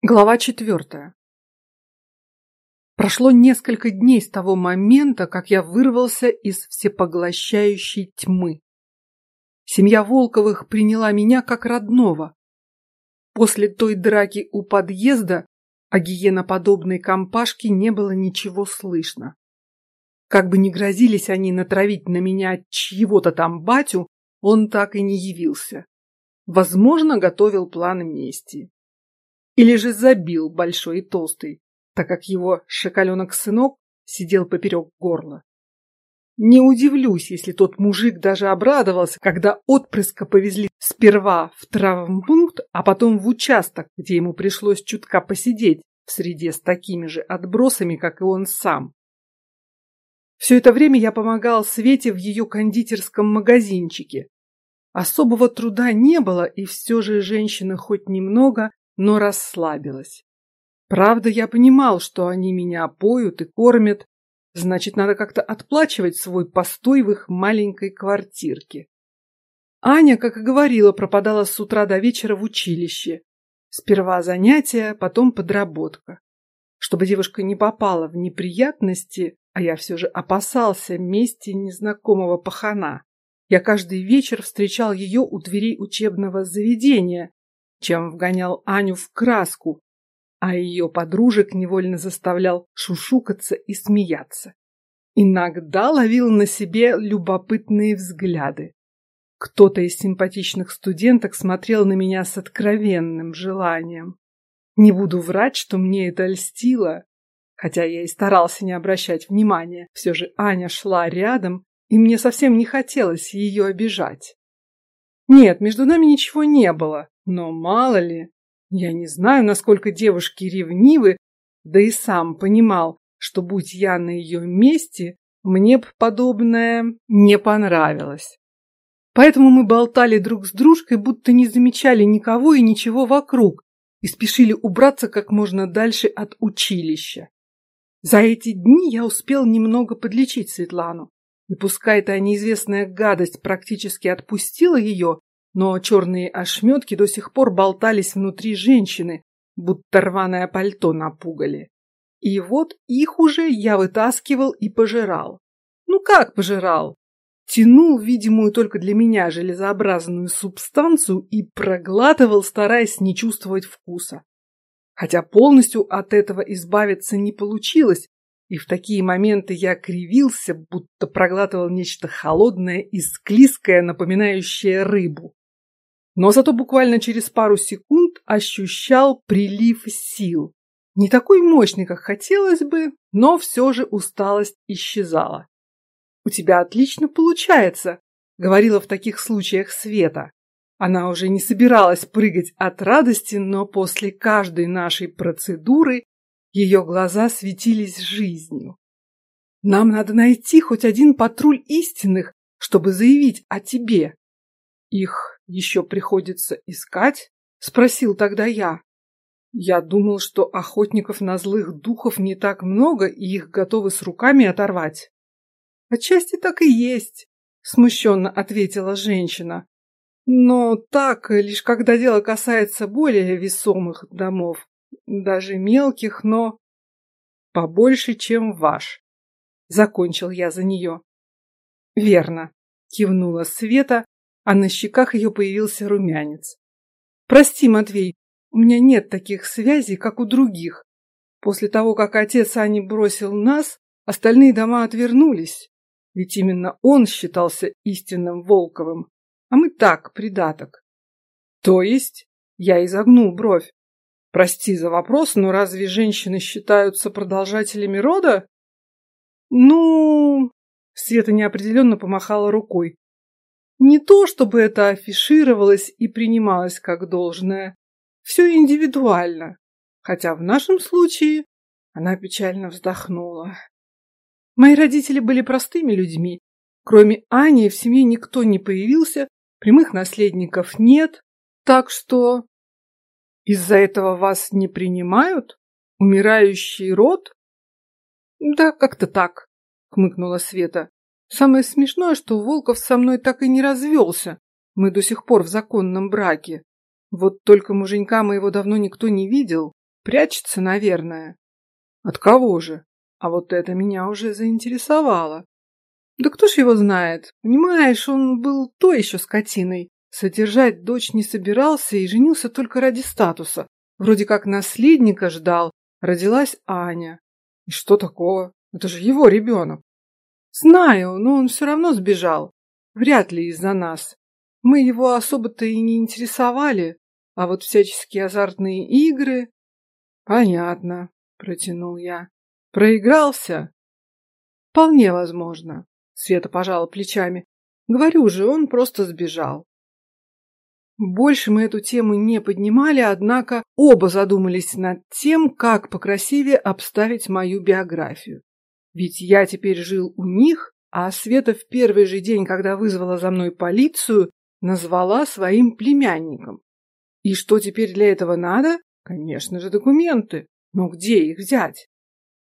Глава четвертая. Прошло несколько дней с того момента, как я вырвался из всепоглощающей тьмы. Семья Волковых приняла меня как родного. После той драки у подъезда о гиеноподобной компашке не было ничего слышно. Как бы ни грозились они натравить на меня чьего-то там батю, он так и не явился. Возможно, готовил план мести. Или же забил большой и толстый, так как его шоколенок-сынок сидел поперек горла. Не удивлюсь, если тот мужик даже обрадовался, когда отпрыска повезли сперва в травмпункт, а потом в участок, где ему пришлось чутка посидеть в среде с такими же отбросами, как и он сам. Все это время я помогал Свете в ее кондитерском магазинчике. Особого труда не было, и все же женщина хоть немного но расслабилась. Правда, я понимал, что они меня поют и кормят, значит, надо как-то отплачивать свой постой в их маленькой квартирке. Аня, как и говорила, пропадала с утра до вечера в училище. Сперва занятия, потом подработка. Чтобы девушка не попала в неприятности, а я все же опасался мести незнакомого пахана. Я каждый вечер встречал ее у дверей учебного заведения, чем вгонял Аню в краску, а ее подружек невольно заставлял шушукаться и смеяться. Иногда ловил на себе любопытные взгляды. Кто-то из симпатичных студенток смотрел на меня с откровенным желанием. Не буду врать, что мне это льстило, хотя я и старался не обращать внимания. Все же Аня шла рядом, и мне совсем не хотелось ее обижать. Нет, между нами ничего не было, но мало ли, я не знаю, насколько девушки ревнивы, да и сам понимал, что будь я на ее месте, мне б подобное не понравилось. Поэтому мы болтали друг с дружкой, будто не замечали никого и ничего вокруг, и спешили убраться как можно дальше от училища. За эти дни я успел немного подлечить Светлану, и пускай эта неизвестная гадость практически отпустила ее, но черные ошметки до сих пор болтались внутри женщины, будто рваное пальто напугали. И вот их уже я вытаскивал и пожирал. Ну как пожирал? Тянул видимую только для меня железообразную субстанцию и проглатывал, стараясь не чувствовать вкуса. Хотя полностью от этого избавиться не получилось, и в такие моменты я кривился, будто проглатывал нечто холодное и склизкое, напоминающее рыбу но зато буквально через пару секунд ощущал прилив сил. Не такой мощный, как хотелось бы, но все же усталость исчезала. У тебя отлично получается, говорила в таких случаях Света. Она уже не собиралась прыгать от радости, но после каждой нашей процедуры ее глаза светились жизнью. Нам надо найти хоть один патруль истинных, чтобы заявить о тебе. Их еще приходится искать? Спросил тогда я. Я думал, что охотников на злых духов не так много, и их готовы с руками оторвать. Отчасти так и есть, смущенно ответила женщина. Но так лишь когда дело касается более весомых домов, даже мелких, но побольше, чем ваш. Закончил я за нее. Верно, кивнула Света, а на щеках ее появился румянец. Прости, Матвей, у меня нет таких связей, как у других. После того, как отец Ани бросил нас, остальные дома отвернулись, ведь именно он считался истинным Волковым, а мы так, придаток. То есть, я изогнул бровь. Прости за вопрос, но разве женщины считаются продолжателями рода? Ну, Света неопределенно помахала рукой. Не то, чтобы это афишировалось и принималось как должное. Все индивидуально. Хотя в нашем случае она печально вздохнула. Мои родители были простыми людьми. Кроме Ани в семье никто не появился, прямых наследников нет, так что из-за этого вас не принимают? Умирающий род? Да, как-то так, хмыкнула Света. Самое смешное, что Волков со мной так и не развелся. Мы до сих пор в законном браке. Вот только муженька моего давно никто не видел. прячется, наверное. От кого же? А вот это меня уже заинтересовало. Да кто ж его знает? Понимаешь, он был то еще скотиной. Содержать дочь не собирался и женился только ради статуса. Вроде как наследника ждал. Родилась Аня. И что такого? Это же его ребенок. Знаю, но он все равно сбежал. Вряд ли из-за нас. Мы его особо-то и не интересовали, а вот всяческие азартные игры... Понятно, протянул я. Проигрался? Вполне возможно. Света пожала плечами. Говорю же, он просто сбежал. Больше мы эту тему не поднимали, однако оба задумались над тем, как покрасивее обставить мою биографию. Ведь я теперь жил у них, а Света в первый же день, когда вызвала за мной полицию, назвала своим племянником. И что теперь для этого надо? Конечно же, документы. Но где их взять?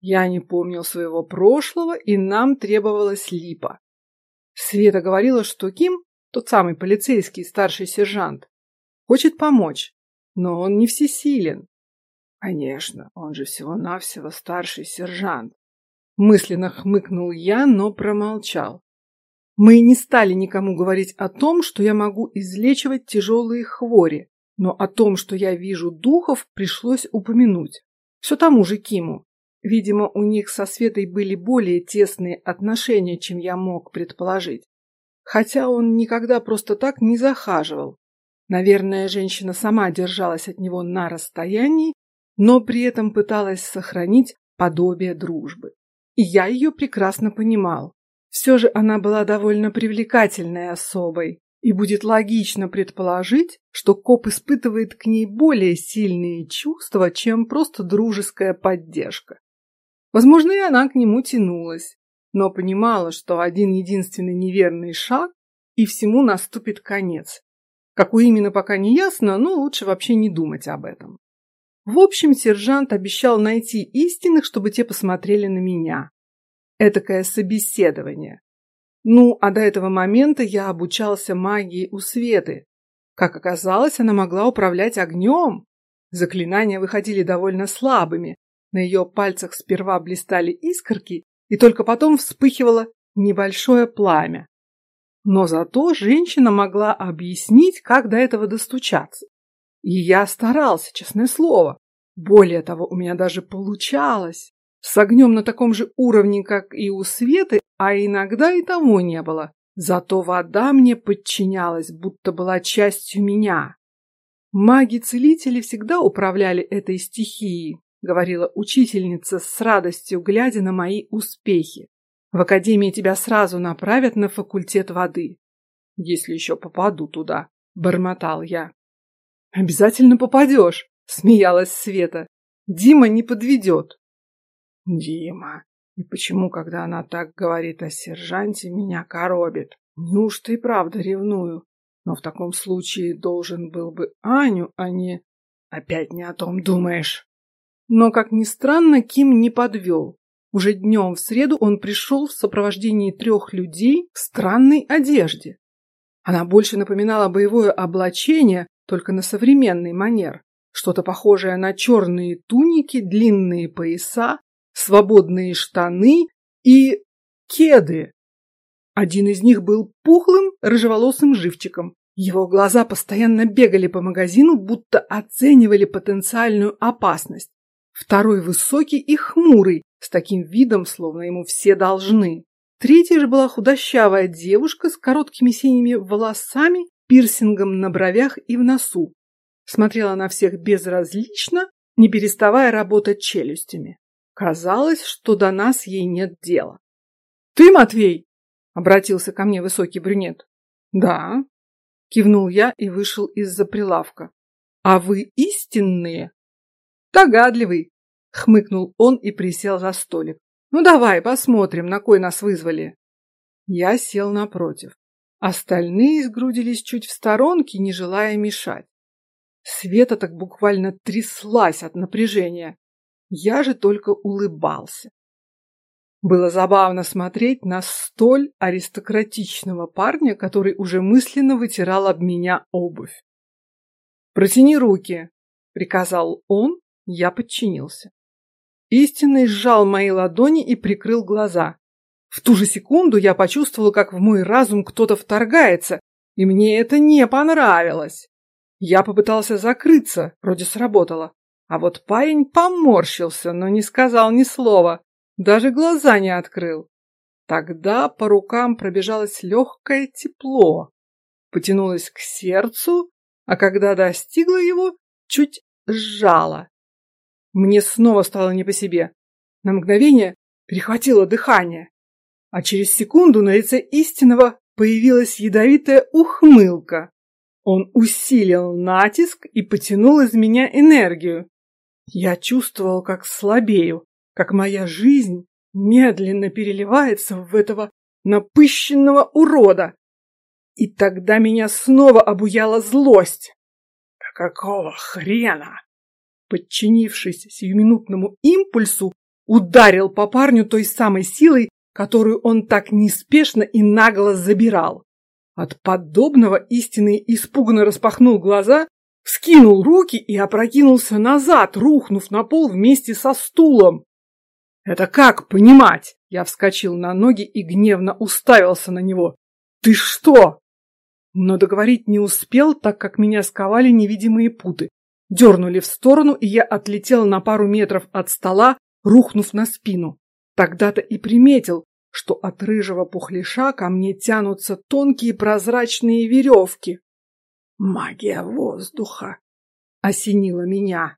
Я не помнил своего прошлого, и нам требовалась липа. Света говорила, что Ким, тот самый полицейский старший сержант, хочет помочь, но он не всесилен. Конечно, он же всего-навсего старший сержант. Мысленно хмыкнул я, но промолчал. Мы не стали никому говорить о том, что я могу излечивать тяжелые хвори, но о том, что я вижу духов, пришлось упомянуть. Все тому же Киму. Видимо, у них со Светой были более тесные отношения, чем я мог предположить. Хотя он никогда просто так не захаживал. Наверное, женщина сама держалась от него на расстоянии, но при этом пыталась сохранить подобие дружбы. И я ее прекрасно понимал. Все же она была довольно привлекательной особой, и будет логично предположить, что коп испытывает к ней более сильные чувства, чем просто дружеская поддержка. Возможно, и она к нему тянулась, но понимала, что один единственный неверный шаг и всему наступит конец. Какой именно пока не ясно, но лучше вообще не думать об этом. В общем, сержант обещал найти истинных, чтобы те посмотрели на меня. Этакое собеседование. Ну, а до этого момента я обучался магии у Светы. Как оказалось, она могла управлять огнем. Заклинания выходили довольно слабыми, на ее пальцах сперва блистали искорки, и только потом вспыхивало небольшое пламя. Но зато женщина могла объяснить, как до этого достучаться. И я старался, честное слово. Более того, у меня даже получалось. С огнем на таком же уровне, как и у Светы, а иногда и того не было. Зато вода мне подчинялась, будто была частью меня. Маги-целители всегда управляли этой стихией, говорила учительница с радостью, глядя на мои успехи. В академии тебя сразу направят на факультет воды, если еще попаду туда, бормотал я. Обязательно попадешь, смеялась Света. Дима не подведет. Дима. И почему, когда она так говорит о сержанте, меня коробит? Неужто и правда ревную? Но в таком случае должен был бы Аню, а не... Опять не о том думаешь. Но, как ни странно, Ким не подвел. Уже днем в среду он пришел в сопровождении трех людей в странной одежде. Она больше напоминала боевое облачение, только на современный манер. Что-то похожее на черные туники, длинные пояса, свободные штаны и кеды. Один из них был пухлым, рыжеволосым живчиком. Его глаза постоянно бегали по магазину, будто оценивали потенциальную опасность. Второй высокий и хмурый, с таким видом, словно ему все должны. Третья же была худощавая девушка с короткими синими волосами, пирсингом на бровях и в носу. Смотрела на всех безразлично, не переставая работать челюстями. Казалось, что до нас ей нет дела. Ты, Матвей? обратился ко мне высокий брюнет. Да, кивнул я и вышел из-за прилавка. А вы истинные? Догадливый, хмыкнул он и присел за столик. Ну давай посмотрим, на кой нас вызвали. Я сел напротив. Остальные сгрудились чуть в сторонке, не желая мешать. Света так буквально тряслась от напряжения. Я же только улыбался. Было забавно смотреть на столь аристократичного парня, который уже мысленно вытирал об меня обувь. Протяни руки, приказал он Я подчинился. Истинный сжал мои ладони и прикрыл глаза. В ту же секунду я почувствовал, как в мой разум кто-то вторгается, и мне это не понравилось. Я попытался закрыться, вроде сработало. А вот парень поморщился, но не сказал ни слова, даже глаза не открыл. Тогда по рукам пробежалось легкое тепло, потянулось к сердцу, а когда достигло его, чуть сжало. Мне снова стало не по себе. На мгновение перехватило дыхание, а через секунду на лице истинного появилась ядовитая ухмылка. Он усилил натиск и потянул из меня энергию. Я чувствовал, как слабею, как моя жизнь медленно переливается в этого напыщенного урода. И тогда меня снова обуяла злость. Да какого хрена? Подчинившись сиюминутному импульсу, ударил по парню той самой силой, которую он так неспешно и нагло забирал. От подобного истинный испуганно распахнул глаза, вскинул руки и опрокинулся назад, рухнув на пол вместе со стулом. «Это как понимать?» Я вскочил на ноги и гневно уставился на него. «Ты что?» Но договорить не успел, так как меня сковали невидимые путы. Дернули в сторону, и я отлетел на пару метров от стола, рухнув на спину. Тогда-то и приметил, что от рыжего пухляша ко мне тянутся тонкие прозрачные веревки. Магия воздуха осенила меня.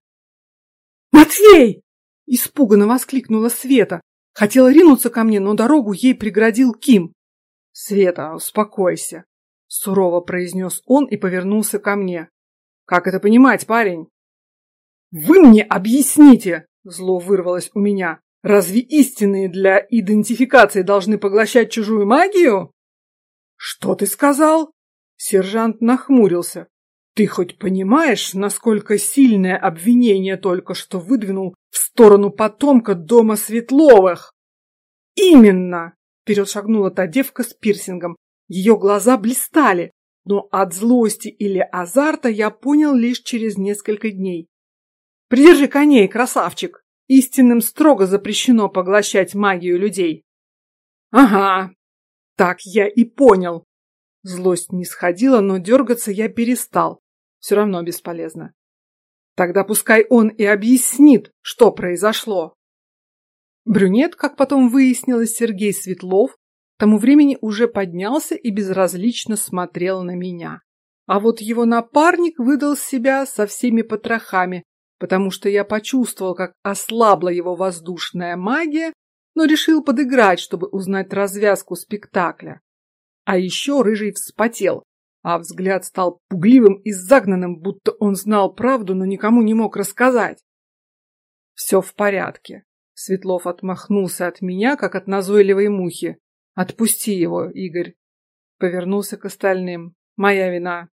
«Матвей!» – испуганно воскликнула Света. Хотела ринуться ко мне, но дорогу ей преградил Ким. «Света, успокойся», – сурово произнес он и повернулся ко мне. «Как это понимать, парень?» «Вы мне объясните!» – зло вырвалось у меня. Разве истинные для идентификации должны поглощать чужую магию? Что ты сказал? Сержант нахмурился. Ты хоть понимаешь, насколько сильное обвинение только что выдвинул в сторону потомка дома Светловых? Именно! Вперед шагнула та девка с пирсингом. Ее глаза блистали, но от злости или азарта я понял лишь через несколько дней. Придержи коней, красавчик! Истинным строго запрещено поглощать магию людей. Ага, так я и понял. Злость не сходила, но дергаться я перестал. Все равно бесполезно. Тогда пускай он и объяснит, что произошло. Брюнет, как потом выяснилось, Сергей Светлов, тому времени уже поднялся и безразлично смотрел на меня. А вот его напарник выдал себя со всеми потрохами, потому что я почувствовал, как ослабла его воздушная магия, но решил подыграть, чтобы узнать развязку спектакля. А еще рыжий вспотел, а взгляд стал пугливым и загнанным, будто он знал правду, но никому не мог рассказать. Все в порядке. Светлов отмахнулся от меня, как от назойливой мухи. Отпусти его, Игорь. Повернулся к остальным. Моя вина.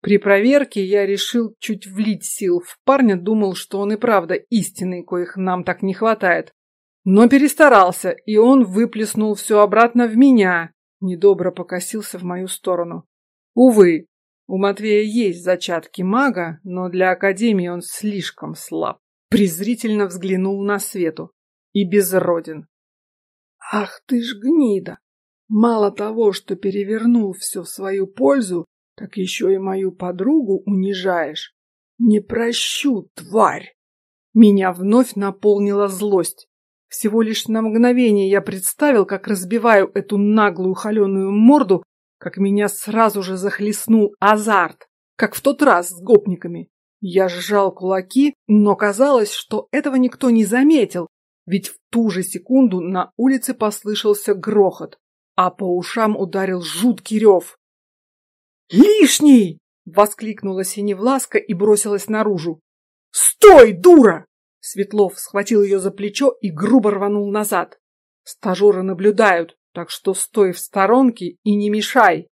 При проверке я решил чуть влить сил в парня, думал, что он и правда истинный, коих нам так не хватает. Но перестарался, и он выплеснул все обратно в меня, недобро покосился в мою сторону. Увы, у Матвея есть зачатки мага, но для Академии он слишком слаб. Презрительно взглянул на Свету. И безроден. Ах ты ж гнида! Мало того, что перевернул все в свою пользу, так еще и мою подругу унижаешь. Не прощу, тварь! Меня вновь наполнила злость. Всего лишь на мгновение я представил, как разбиваю эту наглую холеную морду, как меня сразу же захлестнул азарт, как в тот раз с гопниками. Я сжал кулаки, но казалось, что этого никто не заметил, ведь в ту же секунду на улице послышался грохот, а по ушам ударил жуткий рев. «Лишний!» — воскликнула Синевласка и бросилась наружу. «Стой, дура!» Светлов схватил ее за плечо и грубо рванул назад. Стажеры наблюдают, так что стой в сторонке и не мешай.